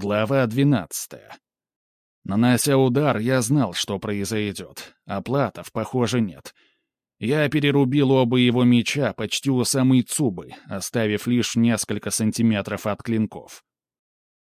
Глава 12. Нанося удар, я знал, что произойдет, а платов, похоже, нет. Я перерубил оба его меча почти у самой Цубы, оставив лишь несколько сантиметров от клинков.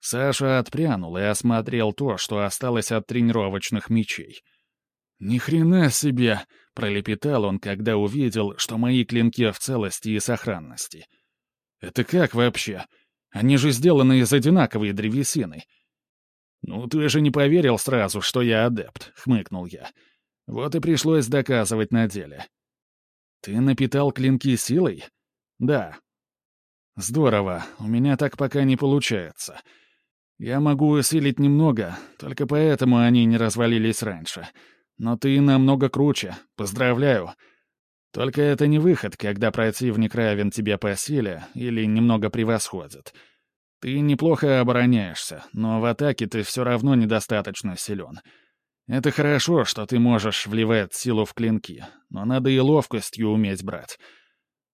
Саша отпрянул и осмотрел то, что осталось от тренировочных мечей. «Ни хрена себе!» — пролепетал он, когда увидел, что мои клинки в целости и сохранности. «Это как вообще? Они же сделаны из одинаковой древесины». «Ну, ты же не поверил сразу, что я адепт», — хмыкнул я. «Вот и пришлось доказывать на деле». «Ты напитал клинки силой?» «Да». «Здорово, у меня так пока не получается. Я могу усилить немного, только поэтому они не развалились раньше. Но ты намного круче. Поздравляю. Только это не выход, когда противник равен тебе по силе или немного превосходит. Ты неплохо обороняешься, но в атаке ты все равно недостаточно силен. Это хорошо, что ты можешь вливать силу в клинки, но надо и ловкостью уметь брать.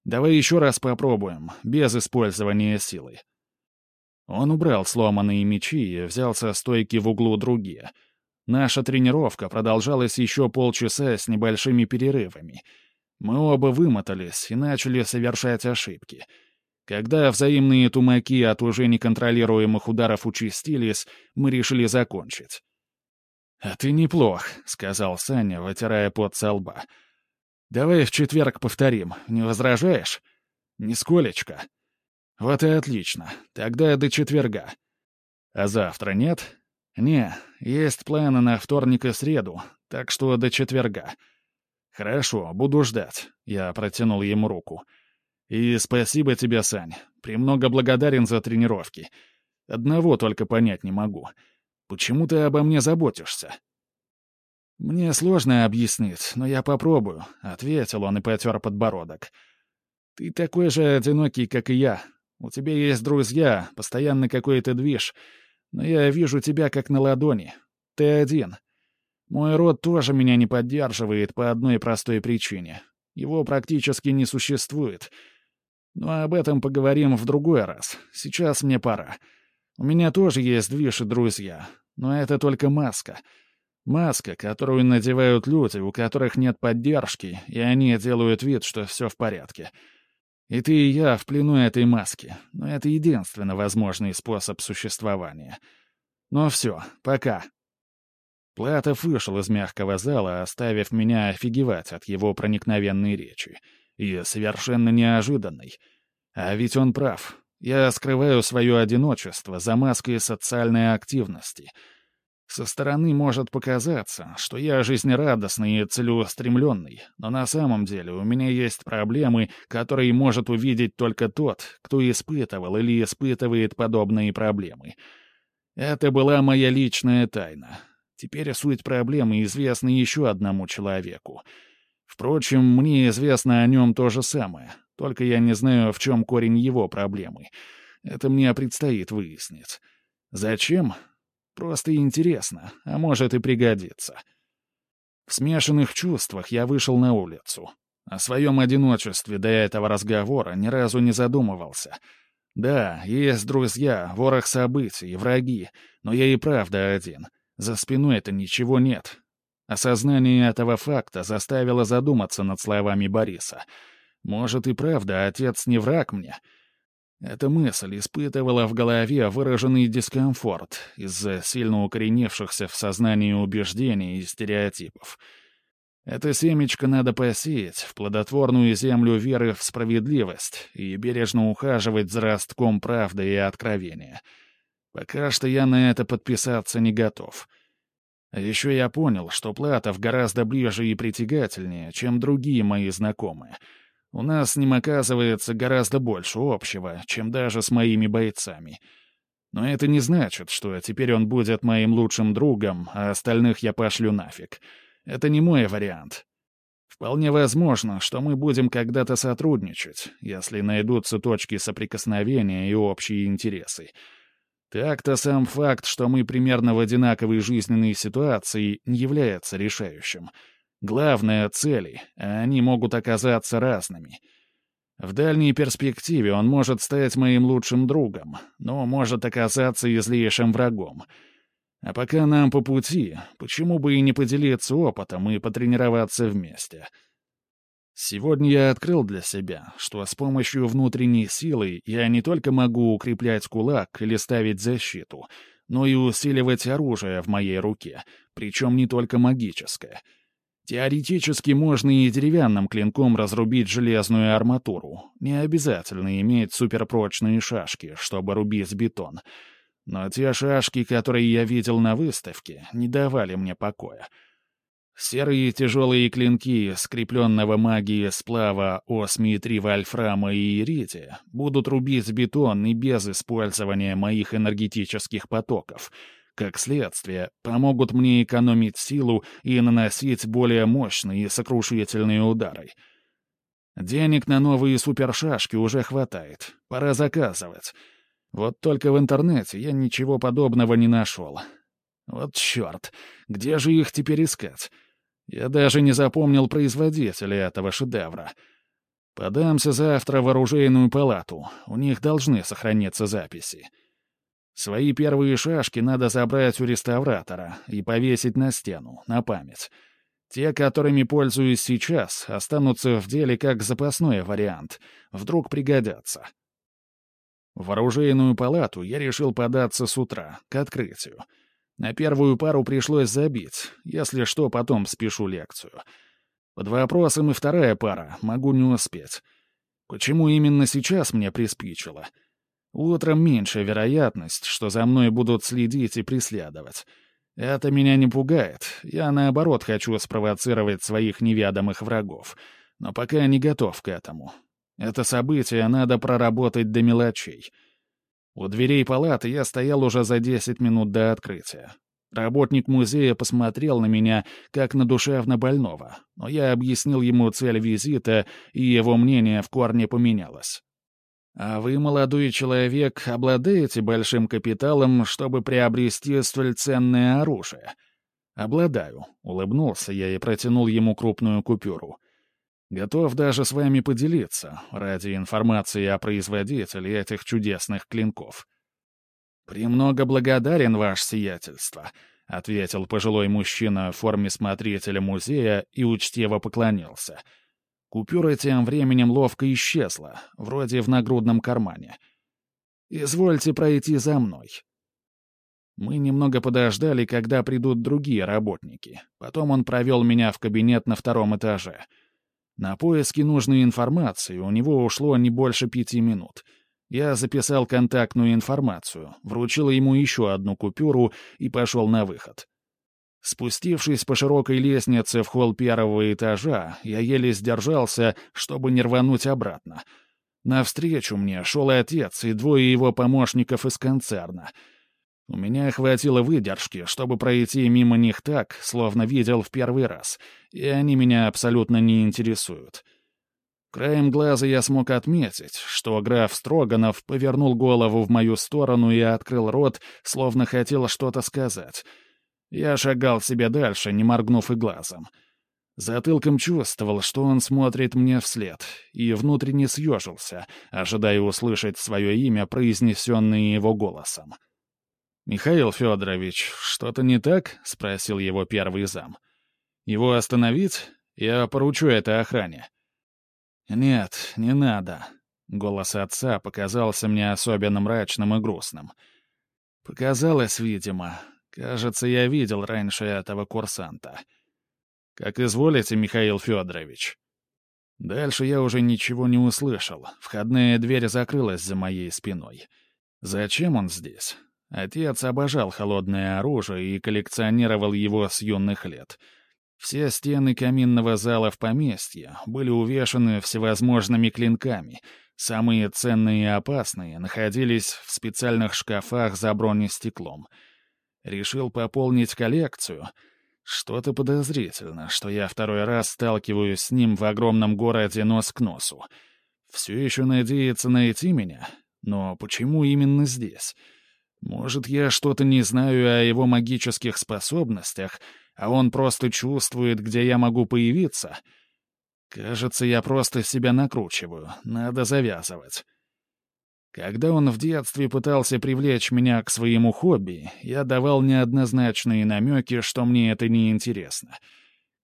Давай еще раз попробуем, без использования силы. Он убрал сломанные мечи и взял со стойки в углу другие. Наша тренировка продолжалась еще полчаса с небольшими перерывами. Мы оба вымотались и начали совершать ошибки. Когда взаимные тумаки от уже неконтролируемых ударов участились, мы решили закончить. «А ты неплох», — сказал Саня, вытирая пот со лба. «Давай в четверг повторим, не возражаешь?» «Нисколечко». «Вот и отлично. Тогда до четверга». «А завтра нет?» «Не, есть планы на вторник и среду, так что до четверга». «Хорошо, буду ждать», — я протянул ему руку. «И спасибо тебе, Сань. Премного благодарен за тренировки. Одного только понять не могу. Почему ты обо мне заботишься?» «Мне сложно объяснить, но я попробую», — ответил он и потер подбородок. «Ты такой же одинокий, как и я, у тебя есть друзья, постоянно какой-то движ. Но я вижу тебя как на ладони. Ты один. Мой род тоже меня не поддерживает по одной простой причине. Его практически не существует. Но об этом поговорим в другой раз. Сейчас мне пора. У меня тоже есть движ друзья. Но это только маска. Маска, которую надевают люди, у которых нет поддержки, и они делают вид, что все в порядке. — и ты и я в плену этой маски, но это единственно возможный способ существования. Ну все, пока. Платов вышел из мягкого зала, оставив меня офигевать от его проникновенной речи. И совершенно неожиданной. А ведь он прав. Я скрываю свое одиночество за маской социальной активности — со стороны может показаться, что я жизнерадостный и целеустремленный, но на самом деле у меня есть проблемы, которые может увидеть только тот, кто испытывал или испытывает подобные проблемы. Это была моя личная тайна. Теперь суть проблемы известна еще одному человеку. Впрочем, мне известно о нем то же самое, только я не знаю, в чем корень его проблемы. Это мне предстоит выяснить. Зачем? Просто интересно, а может и пригодится. В смешанных чувствах я вышел на улицу. О своем одиночестве до этого разговора ни разу не задумывался. Да, есть друзья, ворох событий, враги, но я и правда один. За спиной это ничего нет. Осознание этого факта заставило задуматься над словами Бориса. Может и правда отец не враг мне — эта мысль испытывала в голове выраженный дискомфорт из-за сильно укоренившихся в сознании убеждений и стереотипов. Это семечко надо посеять в плодотворную землю веры в справедливость и бережно ухаживать за ростком правды и откровения. Пока что я на это подписаться не готов. Еще я понял, что Платов гораздо ближе и притягательнее, чем другие мои знакомые — у нас с ним оказывается гораздо больше общего, чем даже с моими бойцами. Но это не значит, что теперь он будет моим лучшим другом, а остальных я пошлю нафиг. Это не мой вариант. Вполне возможно, что мы будем когда-то сотрудничать, если найдутся точки соприкосновения и общие интересы. Так-то сам факт, что мы примерно в одинаковой жизненной ситуации, не является решающим — Главное — цели, а они могут оказаться разными. В дальней перспективе он может стать моим лучшим другом, но может оказаться излейшим врагом. А пока нам по пути, почему бы и не поделиться опытом и потренироваться вместе?» Сегодня я открыл для себя, что с помощью внутренней силы я не только могу укреплять кулак или ставить защиту, но и усиливать оружие в моей руке, причем не только магическое. Теоретически можно и деревянным клинком разрубить железную арматуру. Не обязательно иметь суперпрочные шашки, чтобы рубить бетон. Но те шашки, которые я видел на выставке, не давали мне покоя. Серые тяжелые клинки скрепленного магии сплава осми-3 вольфрама и иридия будут рубить бетон и без использования моих энергетических потоков. Как следствие, помогут мне экономить силу и наносить более мощные и сокрушительные удары. Денег на новые супершашки уже хватает. Пора заказывать. Вот только в интернете я ничего подобного не нашел. Вот черт, где же их теперь искать? Я даже не запомнил производителя этого шедевра. Подамся завтра в оружейную палату, у них должны сохраниться записи. Свои первые шашки надо забрать у реставратора и повесить на стену, на память. Те, которыми пользуюсь сейчас, останутся в деле как запасной вариант, вдруг пригодятся. В оружейную палату я решил податься с утра, к открытию — на первую пару пришлось забить, если что, потом спешу лекцию. Под вопросом и вторая пара, могу не успеть. Почему именно сейчас мне приспичило? Утром меньше вероятность, что за мной будут следить и преследовать. Это меня не пугает, я наоборот хочу спровоцировать своих неведомых врагов, но пока не готов к этому. Это событие надо проработать до мелочей — у дверей палаты я стоял уже за 10 минут до открытия. Работник музея посмотрел на меня, как на душевно больного, но я объяснил ему цель визита, и его мнение в корне поменялось. «А вы, молодой человек, обладаете большим капиталом, чтобы приобрести столь ценное оружие?» «Обладаю», — улыбнулся я и протянул ему крупную купюру. Готов даже с вами поделиться ради информации о производителе этих чудесных клинков. «Премного благодарен, ваше сиятельство», — ответил пожилой мужчина в форме смотрителя музея и учтиво поклонился. Купюра тем временем ловко исчезла, вроде в нагрудном кармане. «Извольте пройти за мной». Мы немного подождали, когда придут другие работники. Потом он провел меня в кабинет на втором этаже — на поиски нужной информации у него ушло не больше пяти минут. Я записал контактную информацию, вручил ему еще одну купюру и пошел на выход. Спустившись по широкой лестнице в холл первого этажа, я еле сдержался, чтобы не рвануть обратно. Навстречу мне шел отец и двое его помощников из концерна — у меня хватило выдержки, чтобы пройти мимо них так, словно видел в первый раз, и они меня абсолютно не интересуют. Краем глаза я смог отметить, что граф Строганов повернул голову в мою сторону и открыл рот, словно хотел что-то сказать. Я шагал себе дальше, не моргнув и глазом. Затылком чувствовал, что он смотрит мне вслед, и внутренне съежился, ожидая услышать свое имя, произнесенное его голосом. «Михаил Федорович, что-то не так?» — спросил его первый зам. «Его остановить? Я поручу это охране». «Нет, не надо». Голос отца показался мне особенно мрачным и грустным. «Показалось, видимо. Кажется, я видел раньше этого курсанта». «Как изволите, Михаил Федорович». Дальше я уже ничего не услышал. Входная дверь закрылась за моей спиной. «Зачем он здесь?» Отец обожал холодное оружие и коллекционировал его с юных лет. Все стены каминного зала в поместье были увешаны всевозможными клинками. Самые ценные и опасные находились в специальных шкафах за бронестеклом. Решил пополнить коллекцию. Что-то подозрительно, что я второй раз сталкиваюсь с ним в огромном городе нос к носу. Все еще надеется найти меня? Но почему именно здесь? Может, я что-то не знаю о его магических способностях, а он просто чувствует, где я могу появиться? Кажется, я просто себя накручиваю. Надо завязывать. Когда он в детстве пытался привлечь меня к своему хобби, я давал неоднозначные намеки, что мне это не интересно.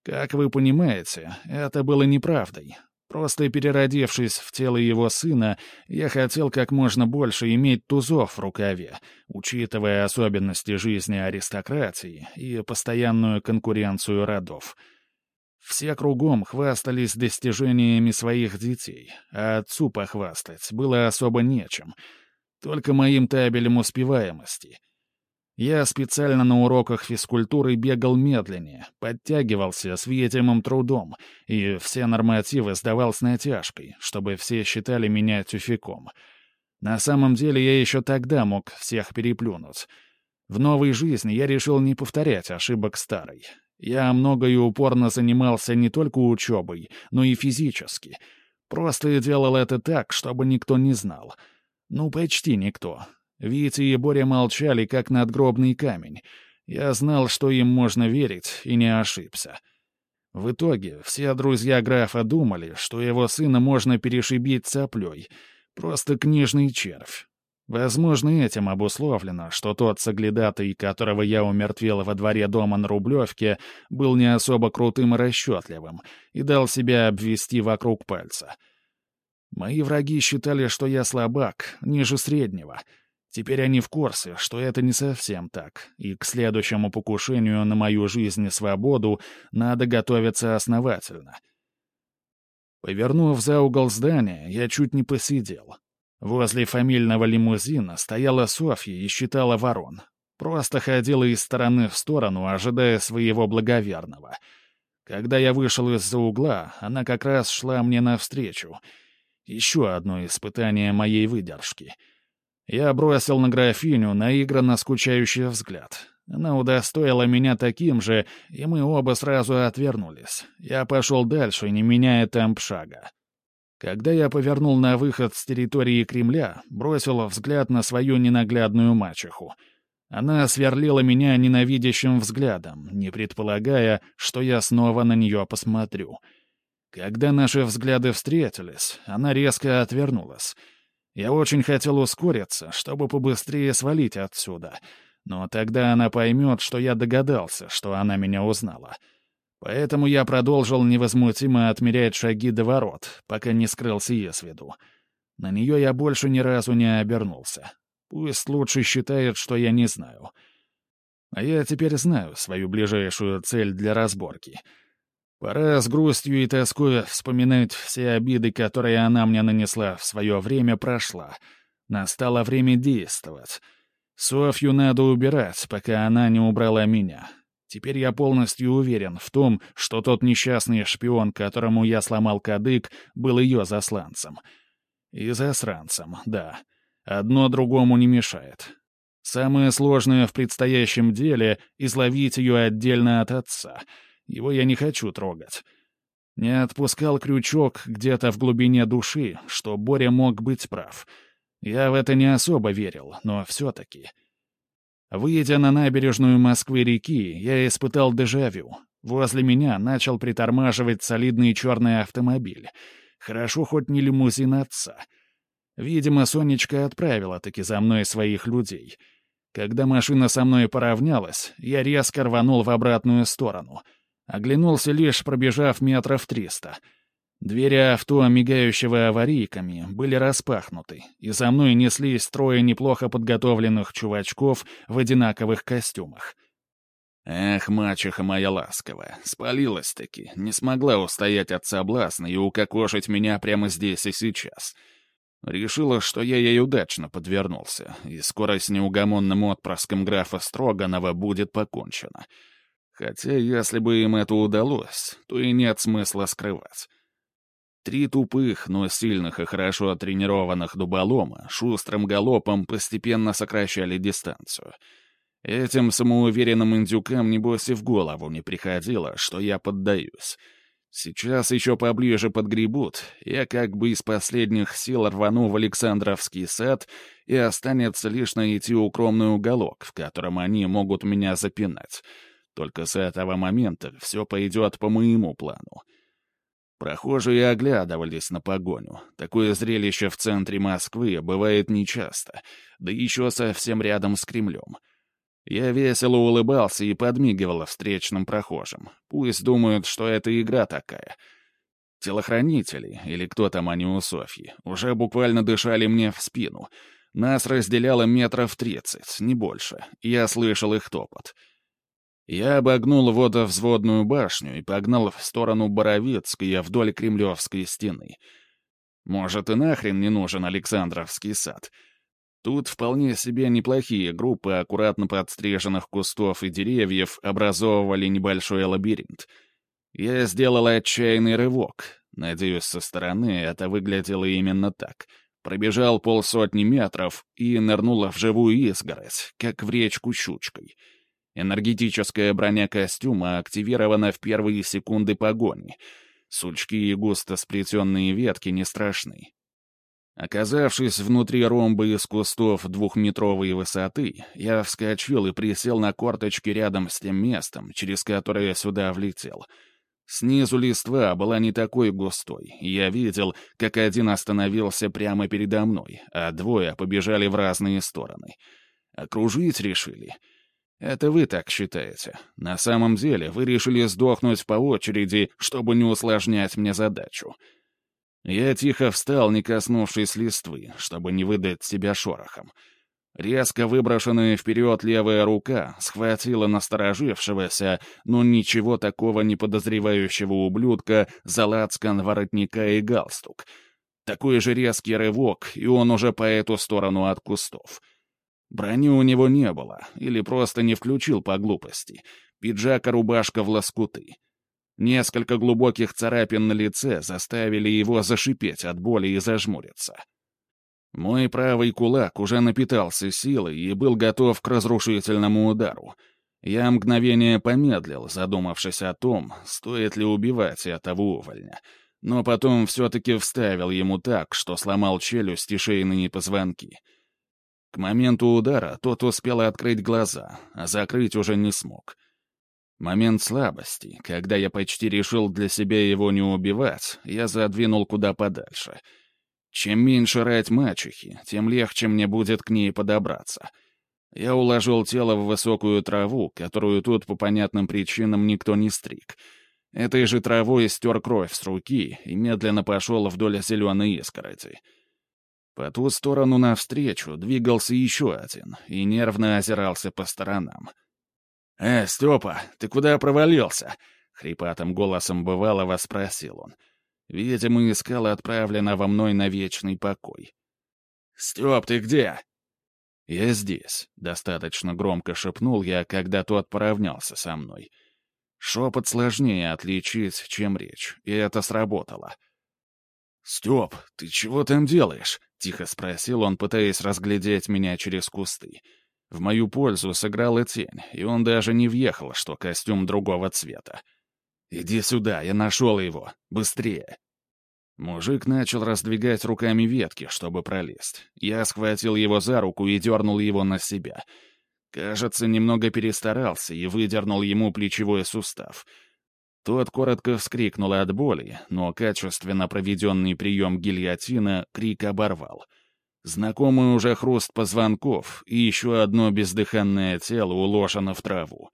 Как вы понимаете, это было неправдой. Просто переродившись в тело его сына, я хотел как можно больше иметь тузов в рукаве, учитывая особенности жизни аристократии и постоянную конкуренцию родов — все кругом хвастались достижениями своих детей, а отцу похвастать было особо нечем. Только моим табелем успеваемости. Я специально на уроках физкультуры бегал медленнее, подтягивался с видимым трудом и все нормативы сдавал с натяжкой, чтобы все считали меня тюфяком. На самом деле я еще тогда мог всех переплюнуть. В новой жизни я решил не повторять ошибок старой. Я много и упорно занимался не только учебой, но и физически. Просто делал это так, чтобы никто не знал. Ну, почти никто. Витя и Боря молчали, как надгробный камень. Я знал, что им можно верить, и не ошибся. В итоге все друзья графа думали, что его сына можно перешибить цаплей. Просто книжный червь. Возможно, этим обусловлено, что тот соглядатый, которого я умертвел во дворе дома на Рублевке, был не особо крутым и расчетливым и дал себя обвести вокруг пальца. Мои враги считали, что я слабак, ниже среднего. Теперь они в курсе, что это не совсем так, и к следующему покушению на мою жизнь и свободу надо готовиться основательно. Повернув за угол здания, я чуть не посидел. Возле фамильного лимузина стояла Софья и считала ворон. Просто ходила из стороны в сторону, ожидая своего благоверного. Когда я вышел из-за угла, она как раз шла мне навстречу. Еще одно испытание моей выдержки. Я бросил на графиню наигранно скучающий взгляд. Она удостоила меня таким же, и мы оба сразу отвернулись. Я пошел дальше, не меняя темп шага. Когда я повернул на выход с территории Кремля, бросил взгляд на свою ненаглядную мачеху. Она сверлила меня ненавидящим взглядом, не предполагая, что я снова на нее посмотрю. Когда наши взгляды встретились, она резко отвернулась. Я очень хотел ускориться, чтобы побыстрее свалить отсюда, но тогда она поймет, что я догадался, что она меня узнала. — Поэтому я продолжил невозмутимо отмерять шаги до ворот, пока не скрылся из виду. На нее я больше ни разу не обернулся. Пусть лучше считает, что я не знаю. А я теперь знаю свою ближайшую цель для разборки. Пора с грустью и тоской вспоминать все обиды, которые она мне нанесла в свое время, прошла. Настало время действовать. Софью надо убирать, пока она не убрала меня. Теперь я полностью уверен в том, что тот несчастный шпион, которому я сломал кадык, был ее засланцем. И засранцем, да. Одно другому не мешает. Самое сложное в предстоящем деле — изловить ее отдельно от отца. Его я не хочу трогать. Не отпускал крючок где-то в глубине души, что Боря мог быть прав. Я в это не особо верил, но все-таки... Выйдя на набережную Москвы-реки, я испытал дежавю. Возле меня начал притормаживать солидный черный автомобиль. Хорошо хоть не лимузин отца. Видимо, Сонечка отправила таки за мной своих людей. Когда машина со мной поравнялась, я резко рванул в обратную сторону. Оглянулся лишь, пробежав метров триста — Двери авто, мигающего аварийками, были распахнуты, и за мной неслись трое неплохо подготовленных чувачков в одинаковых костюмах. Эх, мачеха моя ласковая, спалилась-таки, не смогла устоять от соблазна и укокошить меня прямо здесь и сейчас. Решила, что я ей удачно подвернулся, и скоро с неугомонным отпрыском графа Строганова будет покончено. Хотя, если бы им это удалось, то и нет смысла скрывать. Три тупых, но сильных и хорошо тренированных дуболома шустрым галопом постепенно сокращали дистанцию. Этим самоуверенным индюкам, небось, и в голову не приходило, что я поддаюсь. Сейчас еще поближе подгребут, я как бы из последних сил рвану в Александровский сад, и останется лишь найти укромный уголок, в котором они могут меня запинать. Только с этого момента все пойдет по моему плану. Прохожие оглядывались на погоню. Такое зрелище в центре Москвы бывает нечасто, да еще совсем рядом с Кремлем. Я весело улыбался и подмигивал встречным прохожим. Пусть думают, что это игра такая. Телохранители, или кто там они у Софьи, уже буквально дышали мне в спину. Нас разделяло метров тридцать, не больше. Я слышал их топот. Я обогнул водовзводную башню и погнал в сторону Боровицкой вдоль Кремлевской стены. Может, и нахрен не нужен Александровский сад — Тут вполне себе неплохие группы аккуратно подстриженных кустов и деревьев образовывали небольшой лабиринт. Я сделал отчаянный рывок. Надеюсь, со стороны это выглядело именно так. Пробежал полсотни метров и нырнул в живую изгородь, как в речку щучкой. Энергетическая броня костюма активирована в первые секунды погони. Сучки и густо сплетенные ветки не страшны. Оказавшись внутри ромба из кустов двухметровой высоты, я вскочил и присел на корточки рядом с тем местом, через которое сюда влетел. Снизу листва была не такой густой, и я видел, как один остановился прямо передо мной, а двое побежали в разные стороны. Окружить решили. Это вы так считаете. На самом деле вы решили сдохнуть по очереди, чтобы не усложнять мне задачу. Я тихо встал, не коснувшись листвы, чтобы не выдать себя шорохом. Резко выброшенная вперед левая рука схватила насторожившегося, но ничего такого не подозревающего ублюдка за лацкан воротника и галстук. Такой же резкий рывок, и он уже по эту сторону от кустов. Брони у него не было, или просто не включил по глупости. Пиджак и рубашка в лоскуты. Несколько глубоких царапин на лице заставили его зашипеть от боли и зажмуриться. Мой правый кулак уже напитался силой и был готов к разрушительному удару. Я мгновение помедлил, задумавшись о том, стоит ли убивать этого увольня. Но потом все-таки вставил ему так, что сломал челюсть и шейные позвонки. К моменту удара тот успел открыть глаза, а закрыть уже не смог — Момент слабости, когда я почти решил для себя его не убивать, я задвинул куда подальше. Чем меньше рать мачехи, тем легче мне будет к ней подобраться. Я уложил тело в высокую траву, которую тут по понятным причинам никто не стриг. Этой же травой стер кровь с руки и медленно пошел вдоль зеленой искороти. По ту сторону навстречу двигался еще один и нервно озирался по сторонам — «Э, Степа, ты куда провалился?» — хрипатым голосом бывалого спросил он. Видимо, искал отправленного мной на вечный покой. «Степ, ты где?» «Я здесь», — достаточно громко шепнул я, когда тот поравнялся со мной. Шепот сложнее отличить, чем речь, и это сработало. «Степ, ты чего там делаешь?» — тихо спросил он, пытаясь разглядеть меня через кусты. В мою пользу сыграла тень, и он даже не въехал, что костюм другого цвета. «Иди сюда, я нашел его. Быстрее!» Мужик начал раздвигать руками ветки, чтобы пролезть. Я схватил его за руку и дернул его на себя. Кажется, немного перестарался и выдернул ему плечевой сустав. Тот коротко вскрикнул от боли, но качественно проведенный прием гильотина крик оборвал — Знакомый уже хруст позвонков, и еще одно бездыханное тело уложено в траву.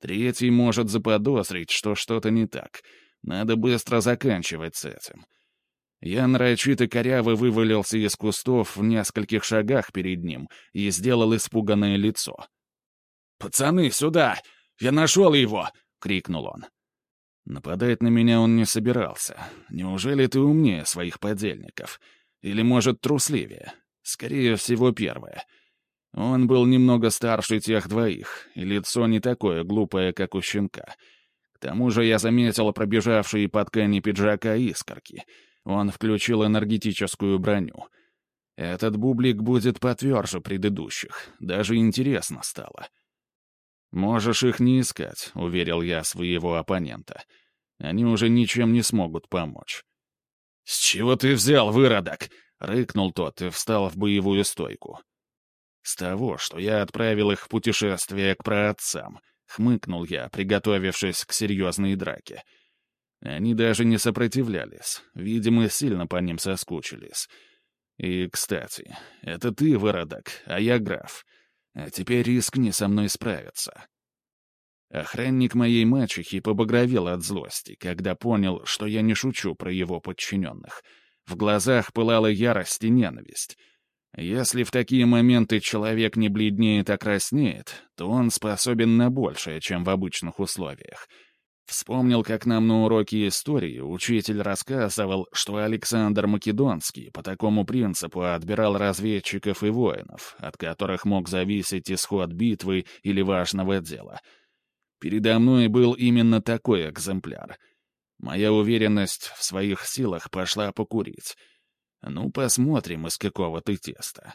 Третий может заподозрить, что что-то не так. Надо быстро заканчивать с этим. Я нарочито коряво вывалился из кустов в нескольких шагах перед ним и сделал испуганное лицо. «Пацаны, сюда! Я нашел его!» — крикнул он. Нападать на меня он не собирался. Неужели ты умнее своих подельников?» Или, может, трусливее? Скорее всего, первое. Он был немного старше тех двоих, и лицо не такое глупое, как у щенка. К тому же я заметил пробежавшие по ткани пиджака искорки. Он включил энергетическую броню. Этот бублик будет потверже предыдущих. Даже интересно стало. «Можешь их не искать», — уверил я своего оппонента. «Они уже ничем не смогут помочь». «С чего ты взял, выродок?» — рыкнул тот и встал в боевую стойку. «С того, что я отправил их в путешествие к праотцам», — хмыкнул я, приготовившись к серьезной драке. Они даже не сопротивлялись, видимо, сильно по ним соскучились. И, кстати, это ты, выродок, а я граф. А теперь рискни со мной справиться. Охранник моей мачехи побагровел от злости, когда понял, что я не шучу про его подчиненных. В глазах пылала ярость и ненависть. Если в такие моменты человек не бледнеет, а краснеет, то он способен на большее, чем в обычных условиях. Вспомнил, как нам на уроке истории учитель рассказывал, что Александр Македонский по такому принципу отбирал разведчиков и воинов, от которых мог зависеть исход битвы или важного дела. Передо мной был именно такой экземпляр. Моя уверенность в своих силах пошла покурить — ну, посмотрим, из какого ты теста.